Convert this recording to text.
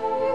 much.